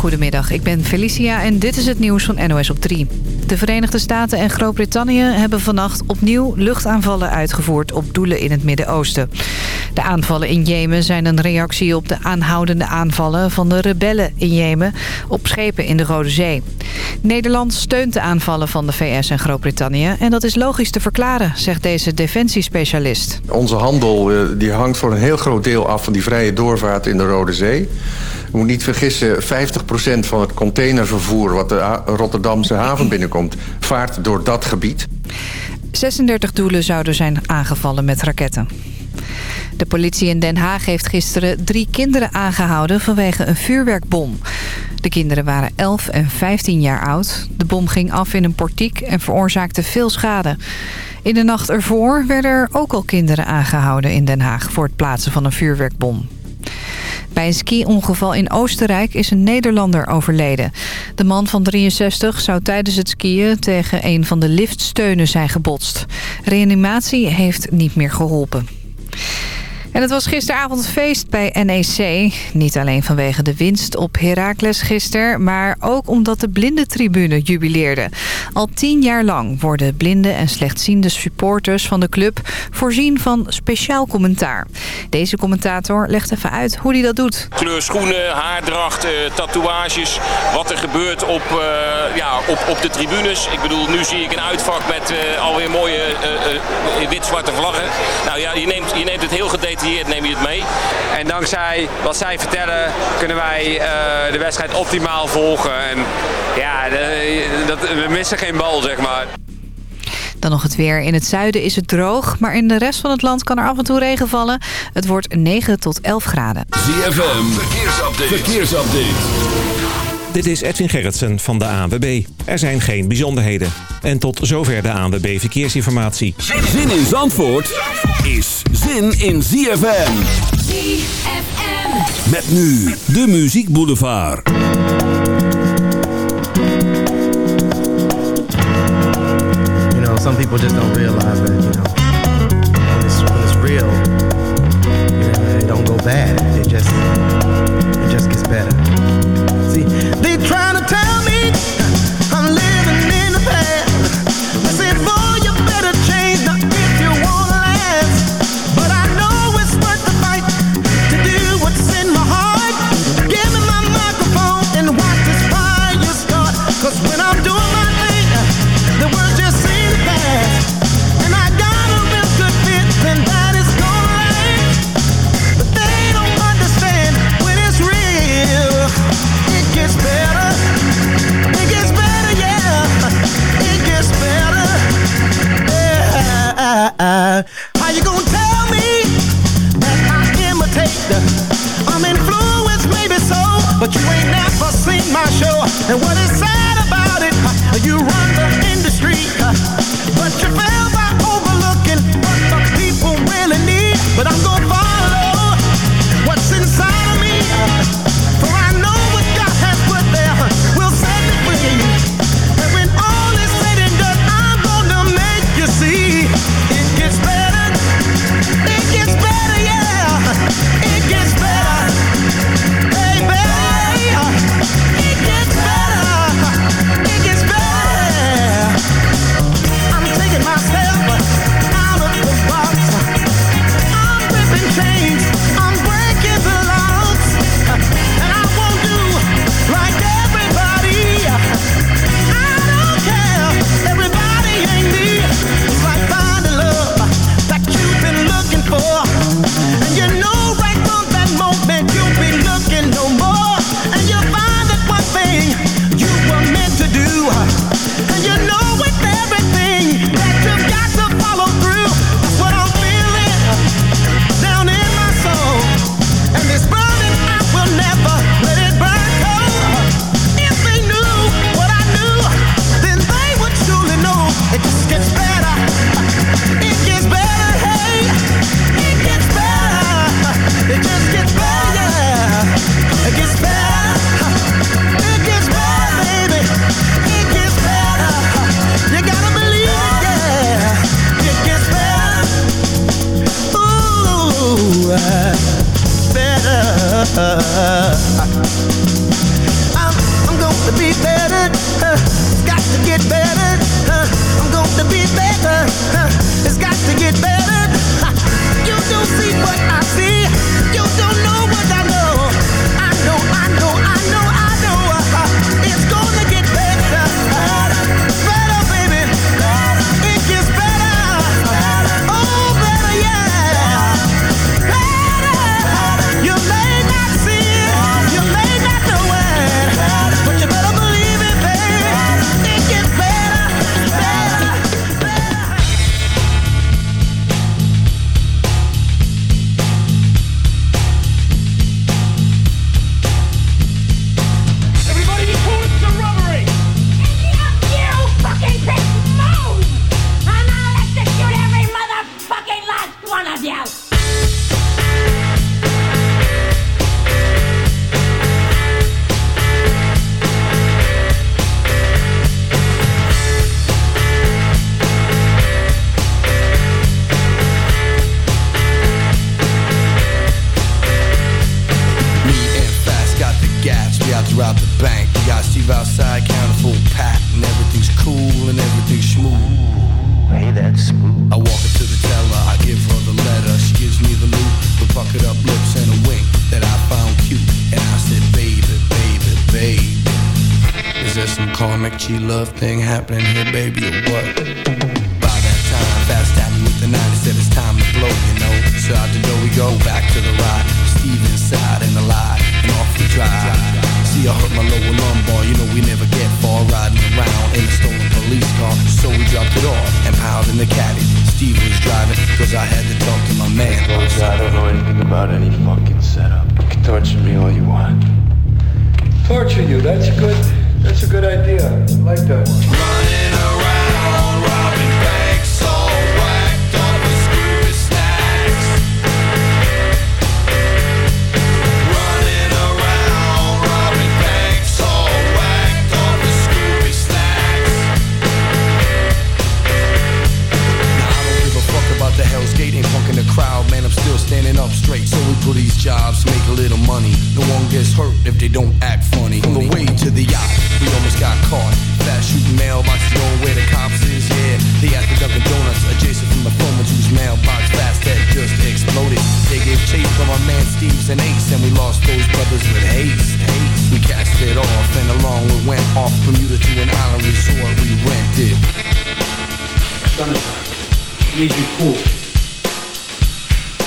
Goedemiddag, ik ben Felicia en dit is het nieuws van NOS op 3. De Verenigde Staten en Groot-Brittannië hebben vannacht opnieuw luchtaanvallen uitgevoerd op doelen in het Midden-Oosten. De aanvallen in Jemen zijn een reactie op de aanhoudende aanvallen van de rebellen in Jemen op schepen in de Rode Zee. Nederland steunt de aanvallen van de VS en Groot-Brittannië en dat is logisch te verklaren, zegt deze defensiespecialist. Onze handel eh, die hangt voor een heel groot deel af van die vrije doorvaart in de Rode Zee. Moet niet vergissen, 50% van het containervervoer wat de Rotterdamse haven binnenkomt, vaart door dat gebied. 36 doelen zouden zijn aangevallen met raketten. De politie in Den Haag heeft gisteren drie kinderen aangehouden vanwege een vuurwerkbom. De kinderen waren 11 en 15 jaar oud. De bom ging af in een portiek en veroorzaakte veel schade. In de nacht ervoor werden er ook al kinderen aangehouden in Den Haag... voor het plaatsen van een vuurwerkbom. Bij een ski-ongeval in Oostenrijk is een Nederlander overleden. De man van 63 zou tijdens het skiën tegen een van de liftsteunen zijn gebotst. Reanimatie heeft niet meer geholpen. En het was gisteravond feest bij NEC. Niet alleen vanwege de winst op Heracles gisteren... maar ook omdat de blindentribune jubileerde. Al tien jaar lang worden blinde en slechtziende supporters van de club... voorzien van speciaal commentaar. Deze commentator legt even uit hoe hij dat doet. Kleur schoenen, haardracht, eh, tatoeages. Wat er gebeurt op, uh, ja, op, op de tribunes. Ik bedoel, nu zie ik een uitvak met uh, alweer mooie wit-zwarte vlaggen. Nou ja, je neemt, je neemt het heel gedetailleerd neem je het mee. En dankzij wat zij vertellen kunnen wij uh, de wedstrijd optimaal volgen. En ja, de, dat, we missen geen bal, zeg maar. Dan nog het weer. In het zuiden is het droog, maar in de rest van het land kan er af en toe regen vallen. Het wordt 9 tot 11 graden. ZFM, verkeersupdate. verkeersupdate. Dit is Edwin Gerritsen van de ANWB. Er zijn geen bijzonderheden. En tot zover de ANWB Verkeersinformatie. Zin in Zandvoort is zin in ZFM. ZFM. Met nu de Muziek Boulevard. You know, some people just don't realize that, you know, when it's, when it's real, you know, it don't go bad. happening here. don't act funny. On the way to the yacht, we almost got caught. Fast shooting mailboxes, knowing where the cops is. Yeah, they at the Dunkin' Donuts, adjacent from the phone, whose mailbox fast that just exploded. They gave chase from our man Steve's and Ace, and we lost those brothers with haste. haste. We cast it off, and along we went off from Bermuda to an island resort we rented. Jonathan, I need you cool.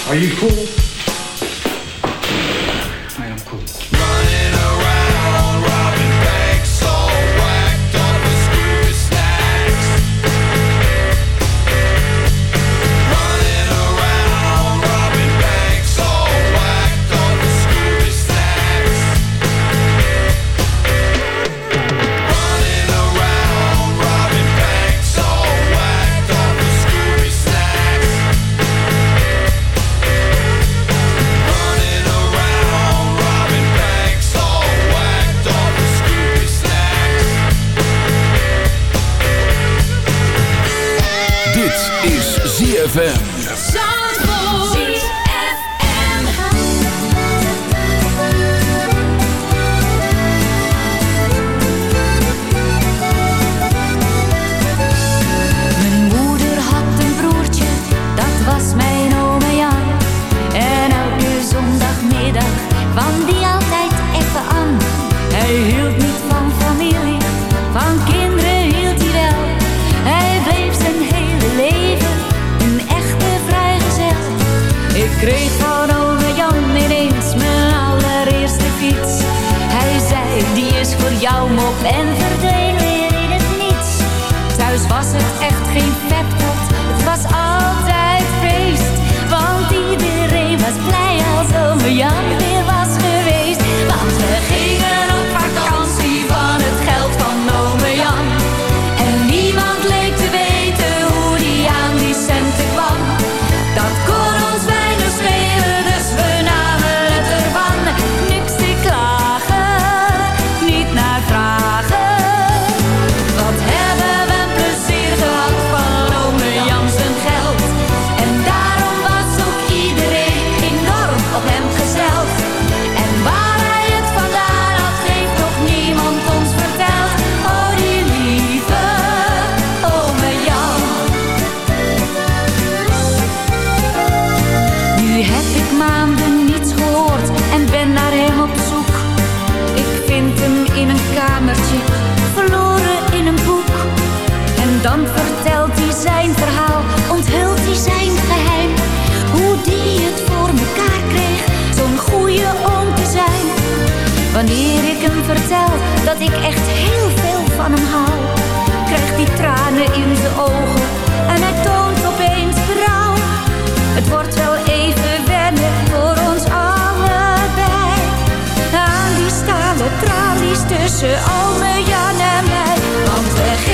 Are you cool? ik echt heel veel van hem hou. Krijgt die tranen in zijn ogen en hij toont opeens berouw. Het wordt wel even wennen voor ons allebei. Aan die stalen tralies tussen Alme, Jan en mij. Want we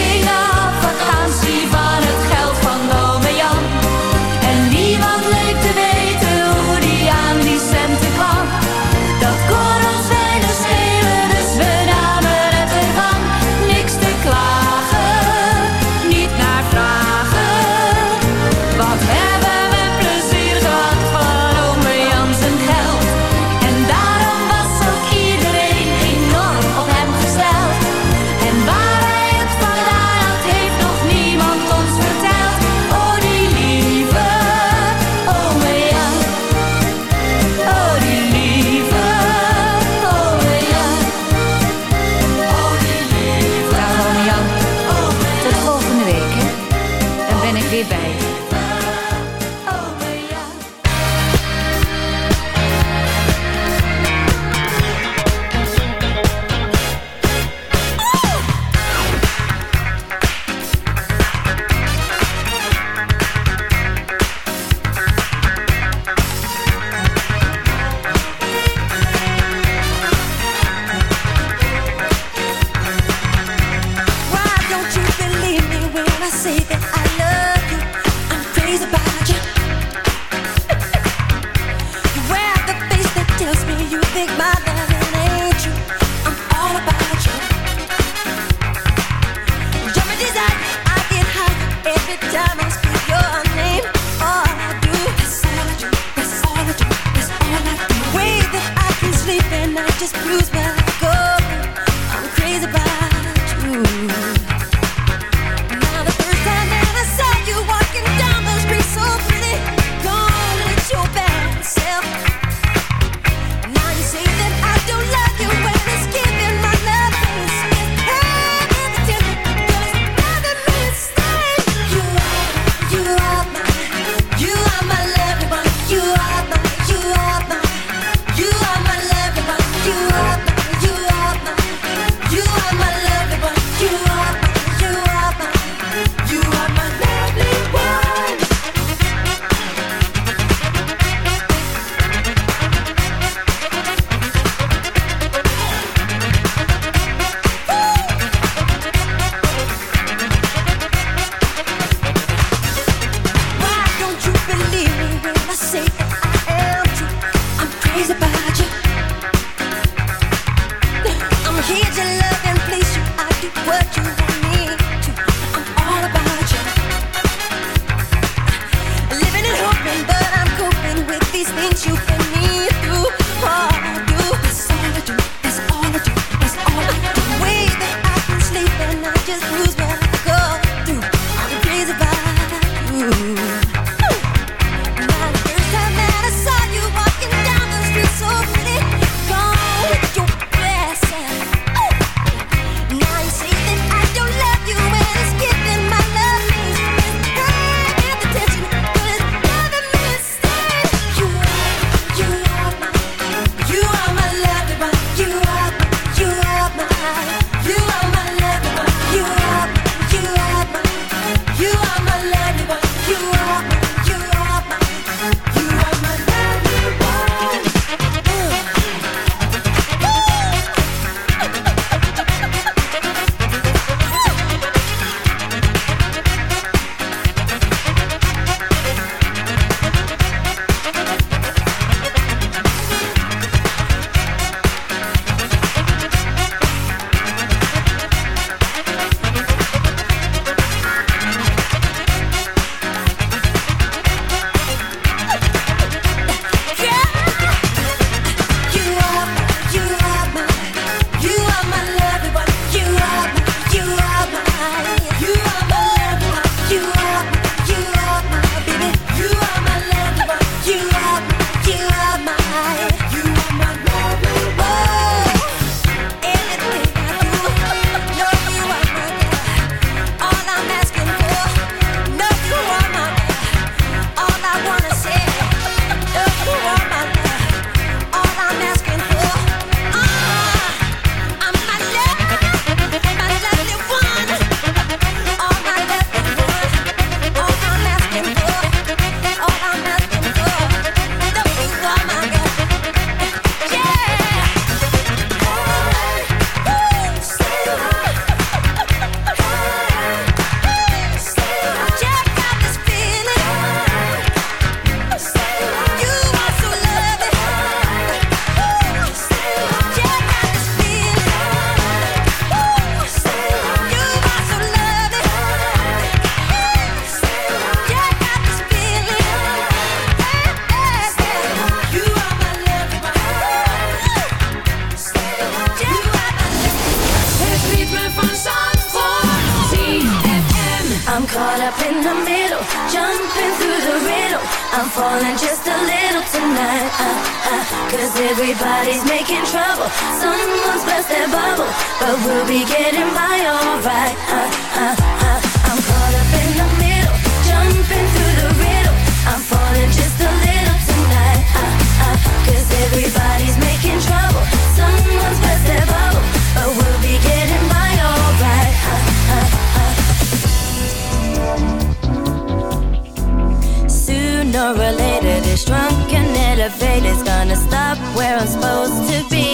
nor related. It's drunk and elevated. It's gonna stop where I'm supposed to be.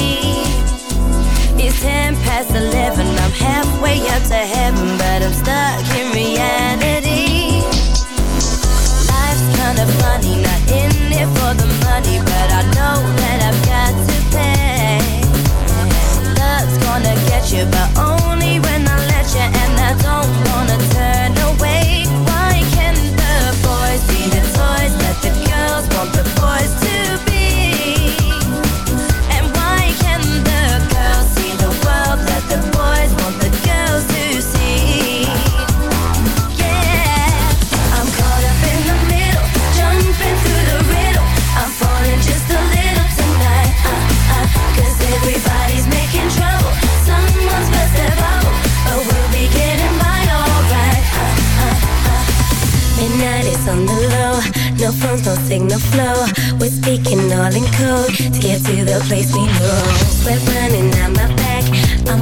It's ten past eleven. I'm halfway up to heaven, but I'm stuck in reality. Life's kinda funny, not in it for the money, but I know that I've got to pay. Love's gonna get you, but only phones, no signal flow. We're speaking all in code to get to the place we know. Sweat running down my back. I'm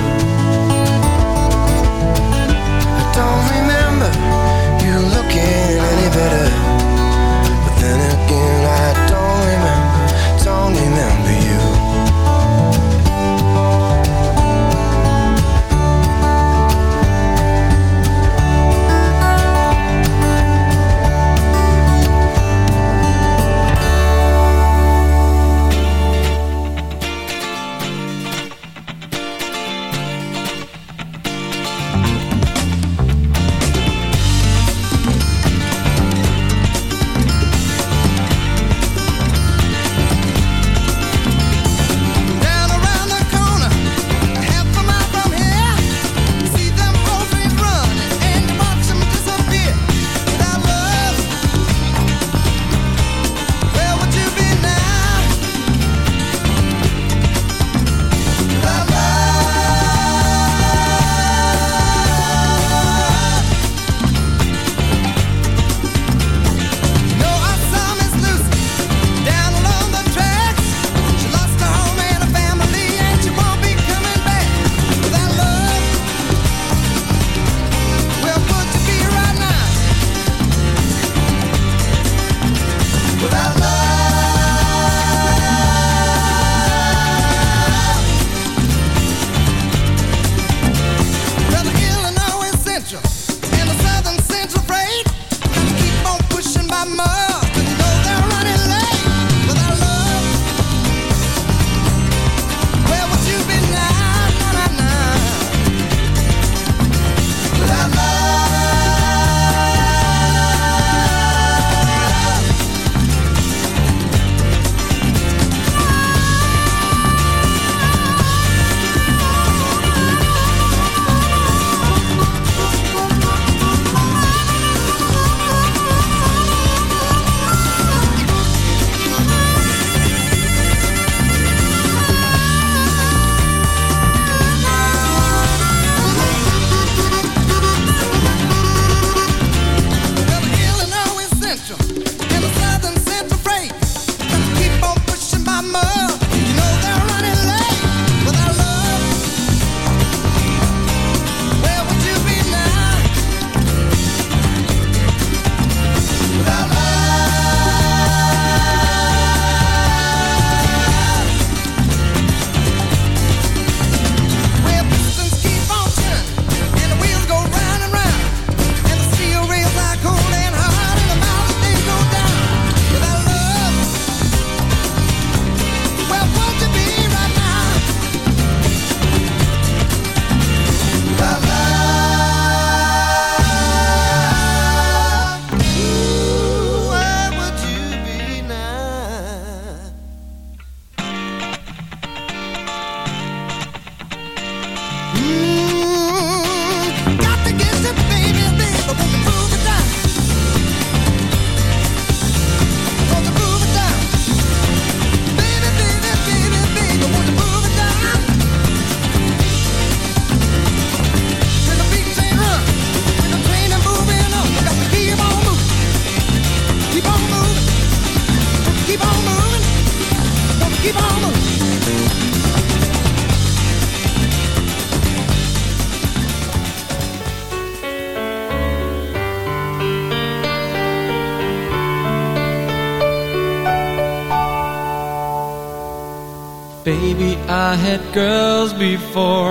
before.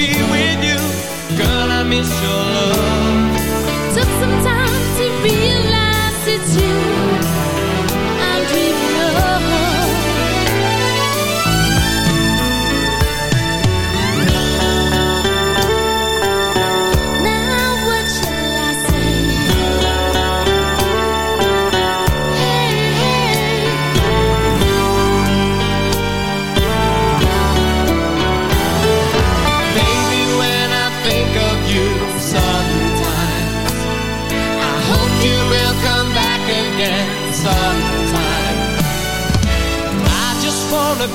be with you. Girl, I miss your love. Took some time to realize it's you.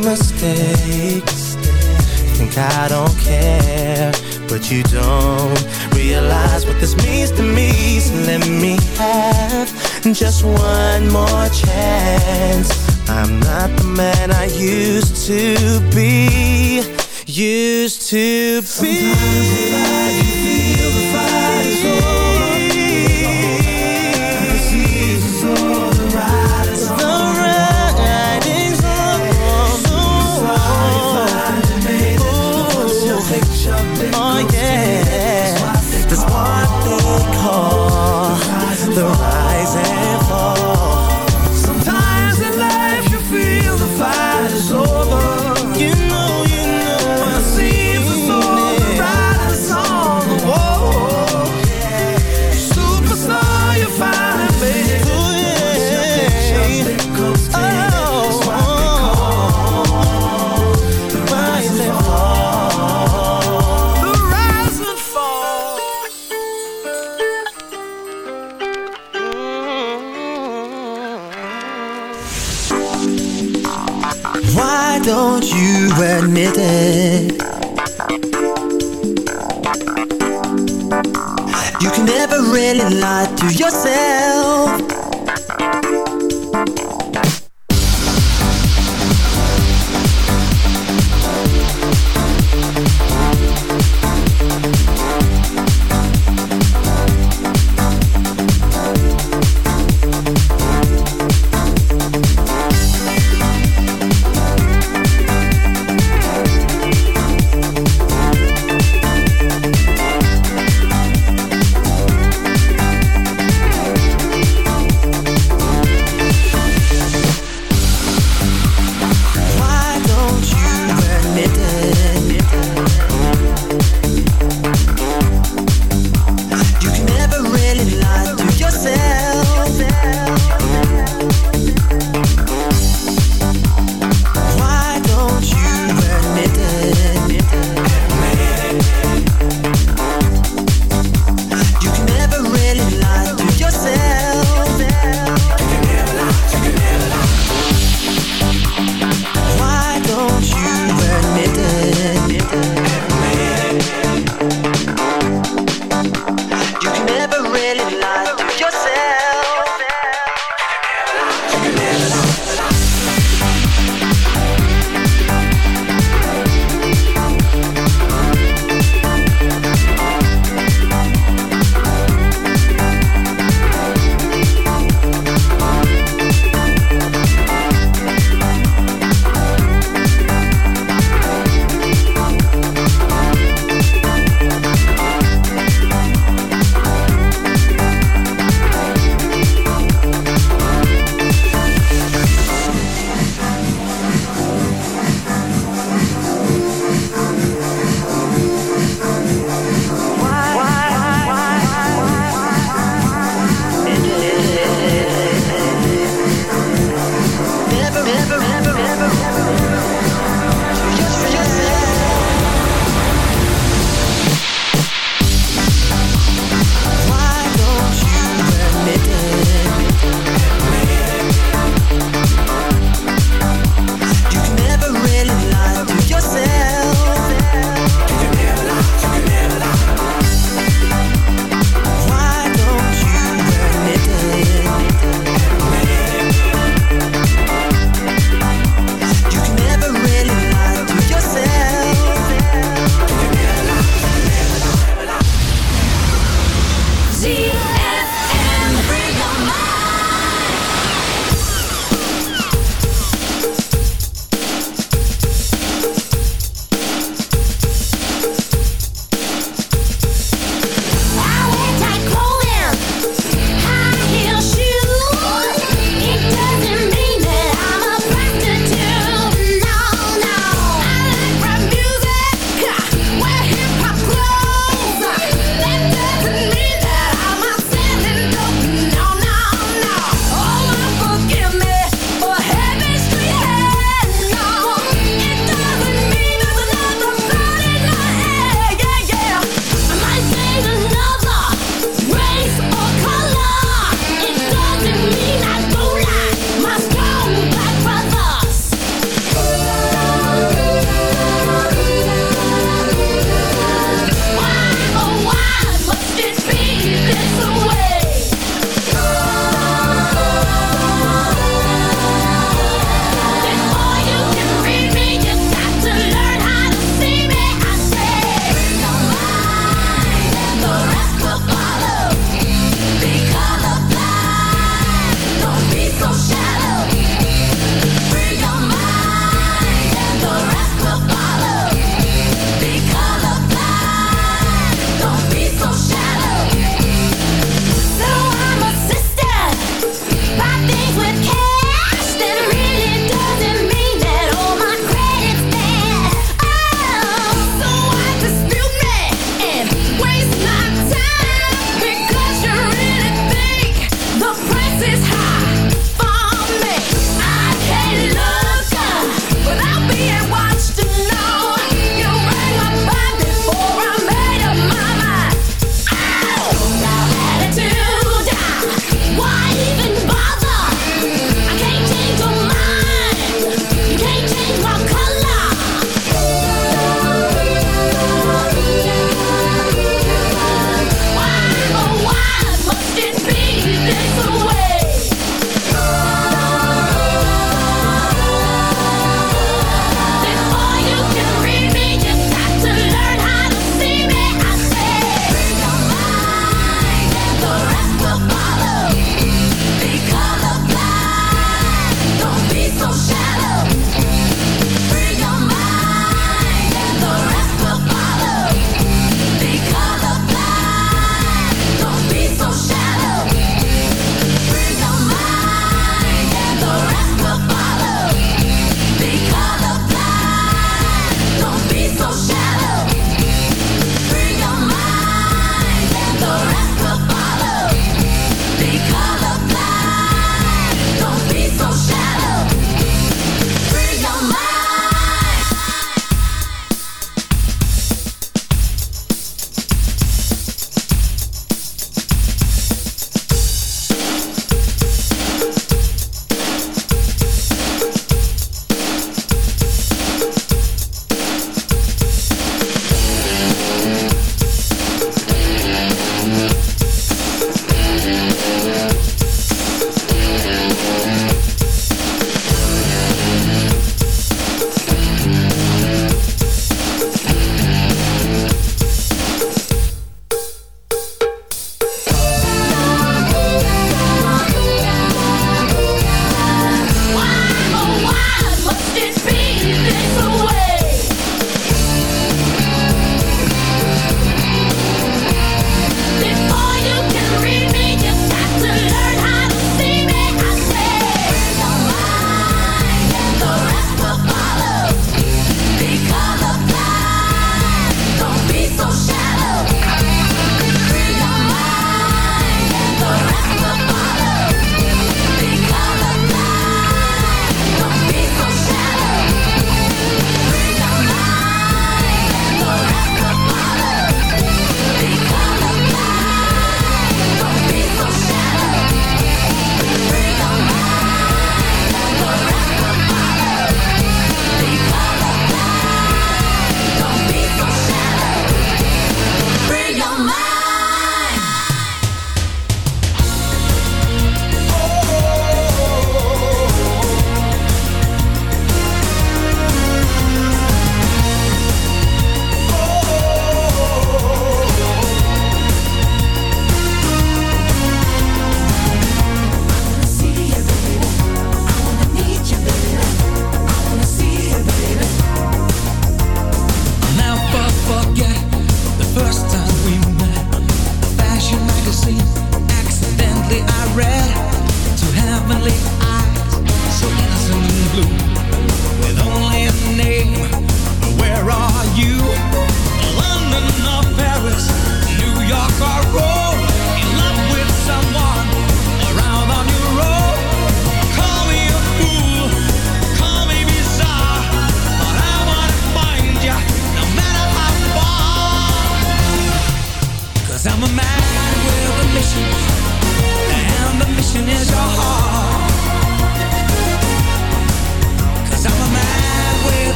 mistakes. Think I don't care, but you don't realize what this means to me. So let me have just one more chance. I'm not the man I used to be. Used to be. Lie to yourself.